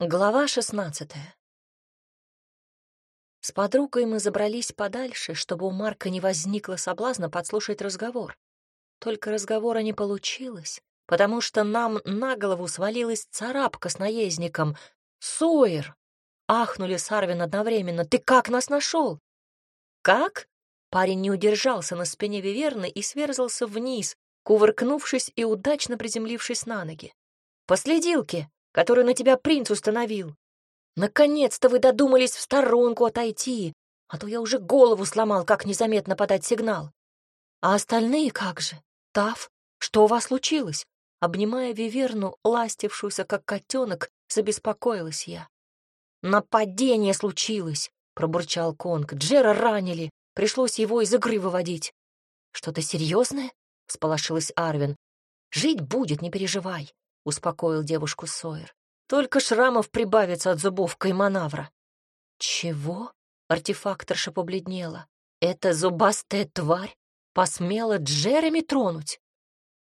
Глава шестнадцатая. С подругой мы забрались подальше, чтобы у Марка не возникло соблазна подслушать разговор. Только разговора не получилось, потому что нам на голову свалилась царапка с наездником. «Сойер!» — ахнули с Арвин одновременно. «Ты как нас нашел?» «Как?» Парень не удержался на спине Виверны и сверзался вниз, кувыркнувшись и удачно приземлившись на ноги. «По следилке!» Которую на тебя принц установил. Наконец-то вы додумались в сторонку отойти, а то я уже голову сломал, как незаметно подать сигнал. А остальные как же? Тав, что у вас случилось? Обнимая Виверну, ластившуюся, как котенок, забеспокоилась я. «Нападение случилось!» — пробурчал Конг. «Джера ранили, пришлось его из игры выводить». «Что-то серьезное?» — сполошилась Арвин. «Жить будет, не переживай успокоил девушку Сойер. Только шрамов прибавится от зубов кайманавра. Чего? Артефакторша побледнела. Эта зубастая тварь посмела Джереми тронуть?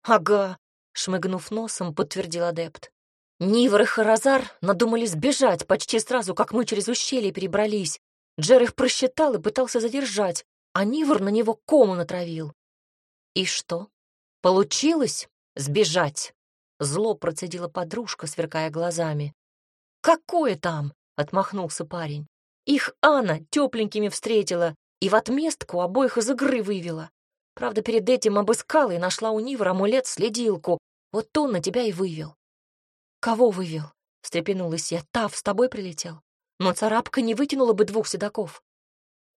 Ага, шмыгнув носом, подтвердил адепт. Нивер и Харазар надумали сбежать почти сразу, как мы через ущелье перебрались. Джер их просчитал и пытался задержать, а Нивер на него кому натравил. И что? Получилось сбежать? Зло процедила подружка, сверкая глазами. «Какое там?» — отмахнулся парень. «Их Анна тепленькими встретила и в отместку обоих из игры вывела. Правда, перед этим обыскала и нашла у Нивра амулет-следилку. Вот он на тебя и вывел». «Кого вывел?» — встрепенулась я. «Тав с тобой прилетел? Но царапка не вытянула бы двух седаков».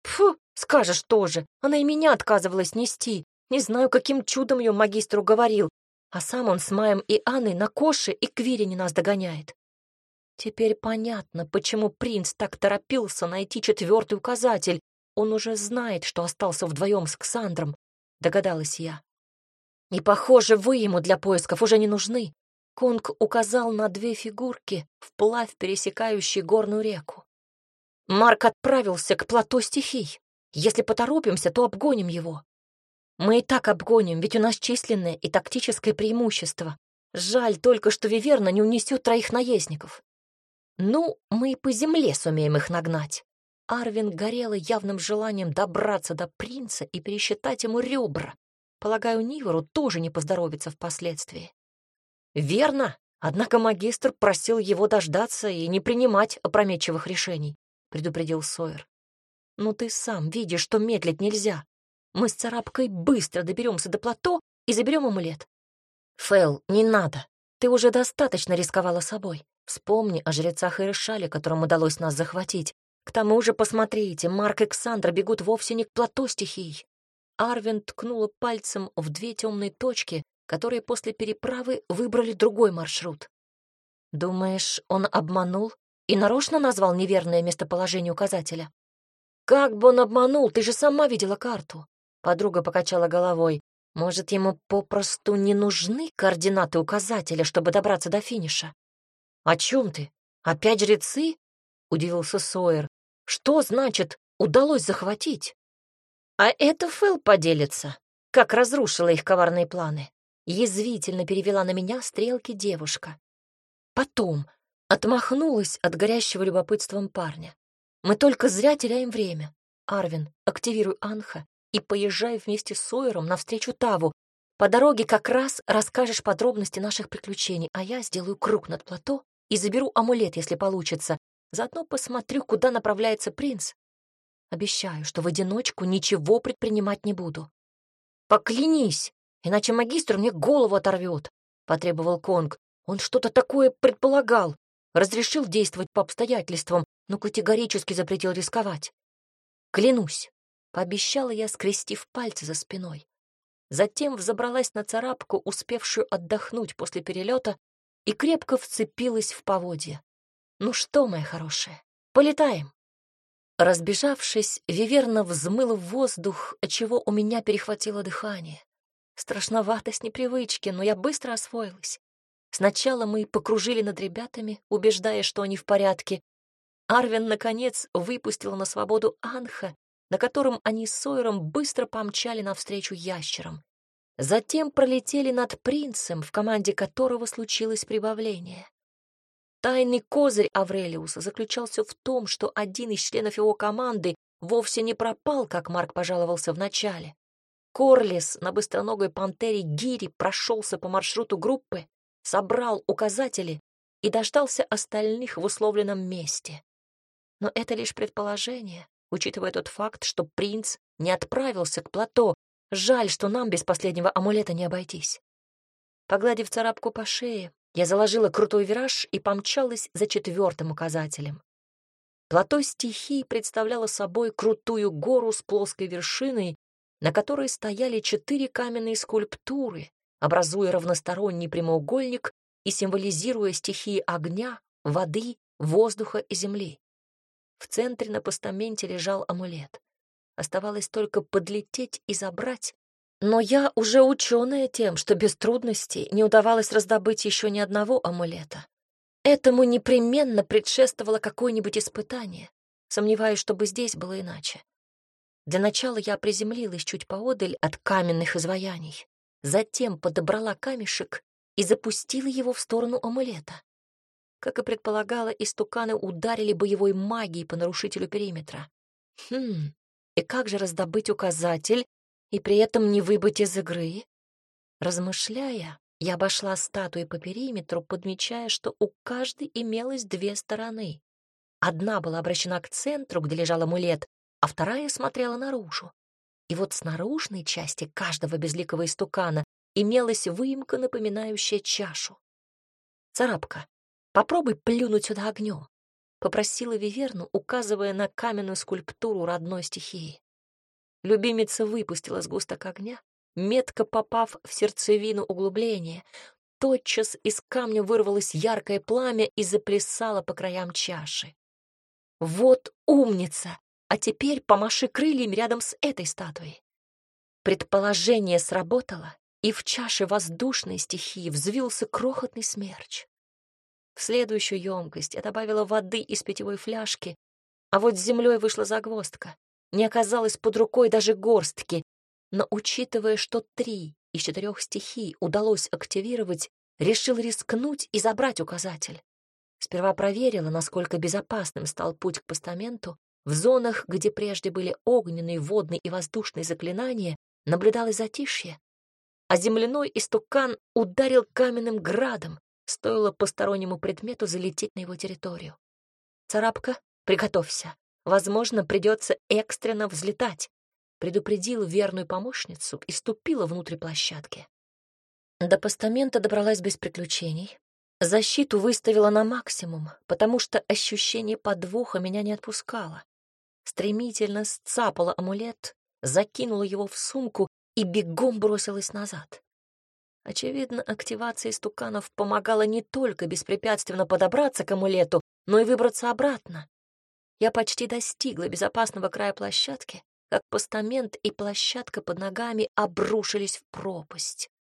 «Фу, скажешь тоже. Она и меня отказывалась нести. Не знаю, каким чудом ее магистру говорил, а сам он с Маем и Анной на Коше и Квирине нас догоняет. Теперь понятно, почему принц так торопился найти четвертый указатель. Он уже знает, что остался вдвоем с Ксандром, догадалась я. И, похоже, вы ему для поисков уже не нужны. Конг указал на две фигурки, вплавь пересекающие горную реку. Марк отправился к плато стихий. Если поторопимся, то обгоним его. Мы и так обгоним, ведь у нас численное и тактическое преимущество. Жаль только, что Виверна не унесет троих наездников. Ну, мы и по земле сумеем их нагнать. Арвин горела явным желанием добраться до принца и пересчитать ему ребра. Полагаю, Нивору тоже не поздоровится впоследствии. Верно, однако магистр просил его дождаться и не принимать опрометчивых решений, предупредил Сойер. Ну ты сам видишь, что медлить нельзя. Мы с царапкой быстро доберемся до плато и заберем амулет. Фэл, не надо. Ты уже достаточно рисковала собой. Вспомни о жрецах Иршале, которым удалось нас захватить. К тому же, посмотрите, Марк и Ксандра бегут вовсе не к плато стихий. Арвин ткнула пальцем в две темные точки, которые после переправы выбрали другой маршрут. Думаешь, он обманул и нарочно назвал неверное местоположение указателя? Как бы он обманул, ты же сама видела карту. Подруга покачала головой. Может, ему попросту не нужны координаты указателя, чтобы добраться до финиша? «О чем ты? Опять жрецы?» — удивился Сойер. «Что значит «удалось захватить»?» «А это Фэл поделится, как разрушила их коварные планы». Язвительно перевела на меня стрелки девушка. Потом отмахнулась от горящего любопытством парня. «Мы только зря теряем время. Арвин, активируй Анха и поезжай вместе с Сойером навстречу Таву. По дороге как раз расскажешь подробности наших приключений, а я сделаю круг над плато и заберу амулет, если получится. Заодно посмотрю, куда направляется принц. Обещаю, что в одиночку ничего предпринимать не буду. Поклянись, иначе магистр мне голову оторвет, потребовал Конг. Он что-то такое предполагал, разрешил действовать по обстоятельствам, но категорически запретил рисковать. Клянусь. Пообещала я, скрестив пальцы за спиной. Затем взобралась на царапку, успевшую отдохнуть после перелета, и крепко вцепилась в поводья. «Ну что, моя хорошая, полетаем!» Разбежавшись, Виверна взмыла в воздух, отчего у меня перехватило дыхание. Страшновато с непривычки, но я быстро освоилась. Сначала мы покружили над ребятами, убеждая, что они в порядке. Арвин, наконец, выпустил на свободу Анха, на котором они с Сойером быстро помчали навстречу ящерам. Затем пролетели над принцем, в команде которого случилось прибавление. Тайный козырь Аврелиуса заключался в том, что один из членов его команды вовсе не пропал, как Марк пожаловался вначале. Корлис на быстроногой пантере Гири прошелся по маршруту группы, собрал указатели и дождался остальных в условленном месте. Но это лишь предположение, учитывая тот факт, что принц не отправился к плато. Жаль, что нам без последнего амулета не обойтись. Погладив царапку по шее, я заложила крутой вираж и помчалась за четвертым указателем. Плато стихий представляло собой крутую гору с плоской вершиной, на которой стояли четыре каменные скульптуры, образуя равносторонний прямоугольник и символизируя стихии огня, воды, воздуха и земли. В центре на постаменте лежал амулет. Оставалось только подлететь и забрать, но я уже ученая тем, что без трудностей не удавалось раздобыть еще ни одного амулета. Этому непременно предшествовало какое-нибудь испытание. Сомневаюсь, чтобы здесь было иначе. Для начала я приземлилась чуть поодаль от каменных изваяний, затем подобрала камешек и запустила его в сторону амулета. Как и предполагала, истуканы ударили боевой магией по нарушителю периметра. Хм, и как же раздобыть указатель, и при этом не выбыть из игры? Размышляя, я обошла статуи по периметру, подмечая, что у каждой имелось две стороны. Одна была обращена к центру, где лежал амулет, а вторая смотрела наружу. И вот с наружной части каждого безликого истукана имелась выемка, напоминающая чашу. «Царапка, попробуй плюнуть сюда огнем», — попросила Виверну, указывая на каменную скульптуру родной стихии. Любимица выпустила сгусток огня, метко попав в сердцевину углубления. Тотчас из камня вырвалось яркое пламя и заплясало по краям чаши. «Вот умница! А теперь помаши крыльями рядом с этой статуей». Предположение сработало, и в чаше воздушной стихии взвился крохотный смерч. В следующую емкость я добавила воды из питьевой фляжки, а вот с землей вышла загвоздка. Не оказалось под рукой даже горстки, но, учитывая, что три из четырех стихий удалось активировать, решил рискнуть и забрать указатель. Сперва проверила, насколько безопасным стал путь к постаменту. В зонах, где прежде были огненные, водные и воздушные заклинания, наблюдалось затишье, а земляной истукан ударил каменным градом, стоило постороннему предмету залететь на его территорию. «Царапка, приготовься. Возможно, придется экстренно взлетать», предупредил верную помощницу и ступила внутрь площадки. До постамента добралась без приключений. Защиту выставила на максимум, потому что ощущение подвоха меня не отпускало. Стремительно сцапала амулет, закинула его в сумку и бегом бросилась назад. Очевидно, активация стуканов помогала не только беспрепятственно подобраться к амулету, но и выбраться обратно. Я почти достигла безопасного края площадки, как постамент и площадка под ногами обрушились в пропасть.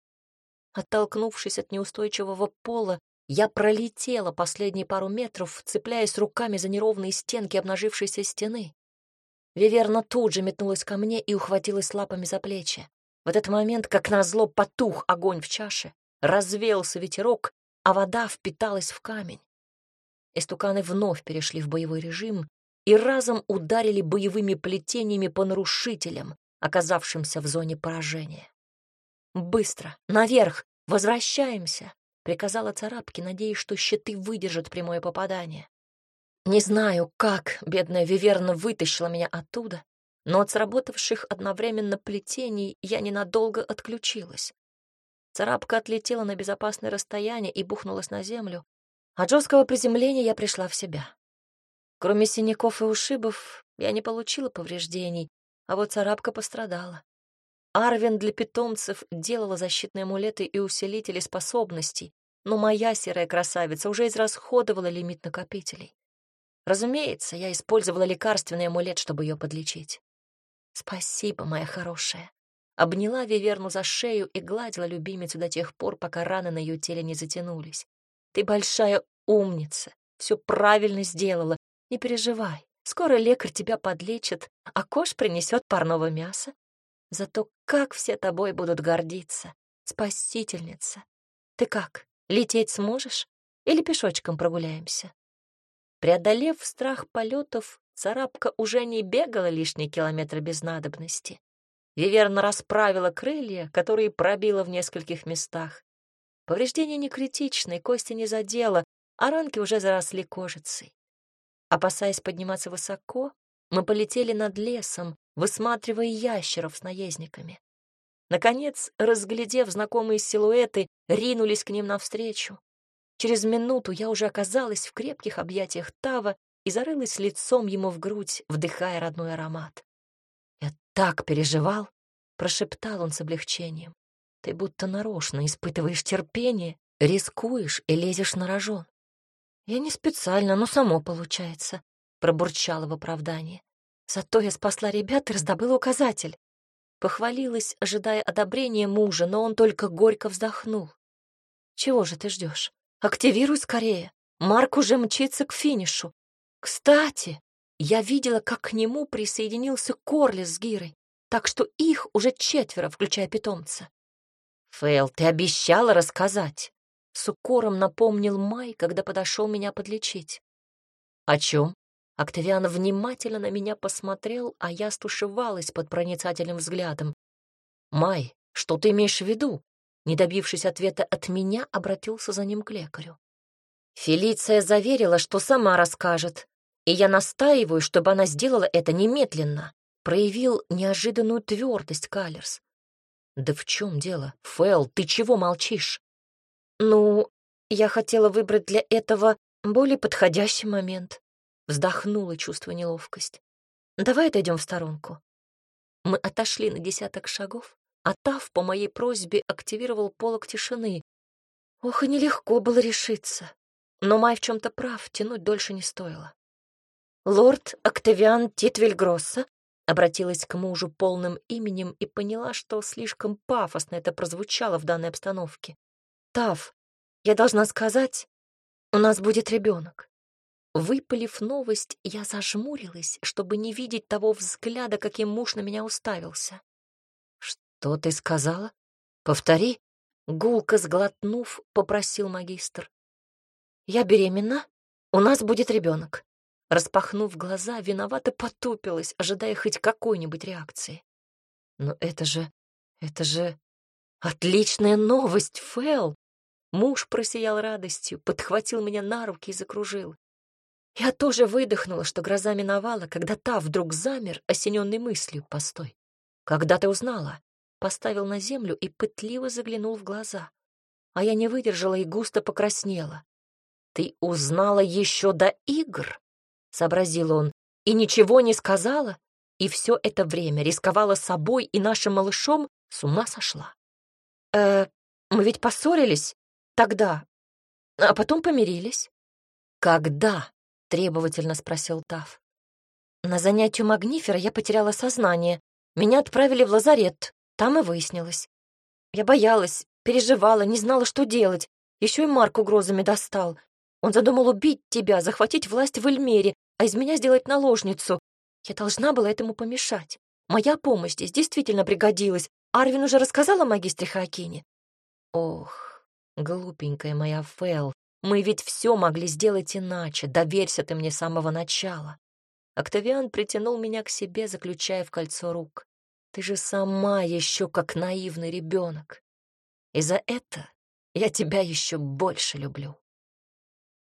Оттолкнувшись от неустойчивого пола, я пролетела последние пару метров, цепляясь руками за неровные стенки обнажившейся стены. Виверна тут же метнулась ко мне и ухватилась лапами за плечи. В этот момент, как назло, потух огонь в чаше, развеялся ветерок, а вода впиталась в камень. Истуканы вновь перешли в боевой режим, и разом ударили боевыми плетениями по нарушителям, оказавшимся в зоне поражения. «Быстро! Наверх! Возвращаемся!» — приказала царапке, надеясь, что щиты выдержат прямое попадание. Не знаю, как бедная Виверна вытащила меня оттуда, но от сработавших одновременно плетений я ненадолго отключилась. Царапка отлетела на безопасное расстояние и бухнулась на землю. От жесткого приземления я пришла в себя. Кроме синяков и ушибов, я не получила повреждений, а вот царапка пострадала. Арвин для питомцев делала защитные амулеты и усилители способностей, но моя серая красавица уже израсходовала лимит накопителей. Разумеется, я использовала лекарственный амулет, чтобы ее подлечить. Спасибо, моя хорошая. Обняла Виверну за шею и гладила любимицу до тех пор, пока раны на ее теле не затянулись. Ты большая умница, все правильно сделала, не переживай, скоро лекарь тебя подлечит, а кош принесет парного мяса. Зато как все тобой будут гордиться, спасительница. Ты как, лететь сможешь? Или пешочком прогуляемся?» Преодолев страх полетов, царапка уже не бегала лишние километры без надобности. Виверна расправила крылья, которые пробила в нескольких местах. Повреждение не критичное, кости не задела, а ранки уже заросли кожицей. Опасаясь подниматься высоко, мы полетели над лесом, высматривая ящеров с наездниками. Наконец, разглядев знакомые силуэты, ринулись к ним навстречу. Через минуту я уже оказалась в крепких объятиях Тава и зарылась лицом ему в грудь, вдыхая родной аромат. «Я так переживал!» — прошептал он с облегчением. «Ты будто нарочно испытываешь терпение, рискуешь и лезешь на рожон». «Я не специально, но само получается», — пробурчала в оправдании. «Зато я спасла ребят и раздобыла указатель». Похвалилась, ожидая одобрения мужа, но он только горько вздохнул. «Чего же ты ждешь? Активируй скорее. Марк уже мчится к финишу. Кстати, я видела, как к нему присоединился Корли с Гирой, так что их уже четверо, включая питомца. «Фейл, ты обещала рассказать!» С укором напомнил Май, когда подошел меня подлечить. «О чем?» Октавиан внимательно на меня посмотрел, а я стушевалась под проницательным взглядом. «Май, что ты имеешь в виду?» Не добившись ответа от меня, обратился за ним к лекарю. Фелиция заверила, что сама расскажет, и я настаиваю, чтобы она сделала это немедленно. Проявил неожиданную твердость Калерс. «Да в чем дело? Фэл, ты чего молчишь?» «Ну, я хотела выбрать для этого более подходящий момент», вздохнула, чувство неловкость. «Давай отойдем в сторонку». Мы отошли на десяток шагов, а Тав по моей просьбе активировал полок тишины. Ох, и нелегко было решиться. Но Май в чем-то прав, тянуть дольше не стоило. «Лорд Октавиан Титвельгросса?» обратилась к мужу полным именем и поняла, что слишком пафосно это прозвучало в данной обстановке. «Тав, я должна сказать, у нас будет ребенок». Выпалив новость, я зажмурилась, чтобы не видеть того взгляда, каким муж на меня уставился. «Что ты сказала? Повтори!» Гулко сглотнув, попросил магистр. «Я беременна. У нас будет ребенок». Распахнув глаза, виновато потупилась, ожидая хоть какой-нибудь реакции. «Но это же... это же... отличная новость, Фэл!» Муж просиял радостью, подхватил меня на руки и закружил. Я тоже выдохнула, что гроза миновала, когда та вдруг замер, осененный мыслью. «Постой, когда ты узнала?» поставил на землю и пытливо заглянул в глаза. А я не выдержала и густо покраснела. «Ты узнала еще до игр?» — сообразил он. «И ничего не сказала? И все это время рисковала собой и нашим малышом? С ума сошла?» «Э, мы ведь поссорились тогда, а потом помирились». «Когда?» — требовательно спросил Тав. «На занятию Магнифера я потеряла сознание. Меня отправили в лазарет. Там и выяснилось. Я боялась, переживала, не знала, что делать. Еще и Марк угрозами достал. Он задумал убить тебя, захватить власть в Эльмере, а из меня сделать наложницу. Я должна была этому помешать. Моя помощь здесь действительно пригодилась. Арвин уже рассказала магистре Хакине. Ох, глупенькая моя Фэл, мы ведь все могли сделать иначе. Доверься ты мне с самого начала. Октавиан притянул меня к себе, заключая в кольцо рук. Ты же сама еще как наивный ребенок. И за это я тебя еще больше люблю.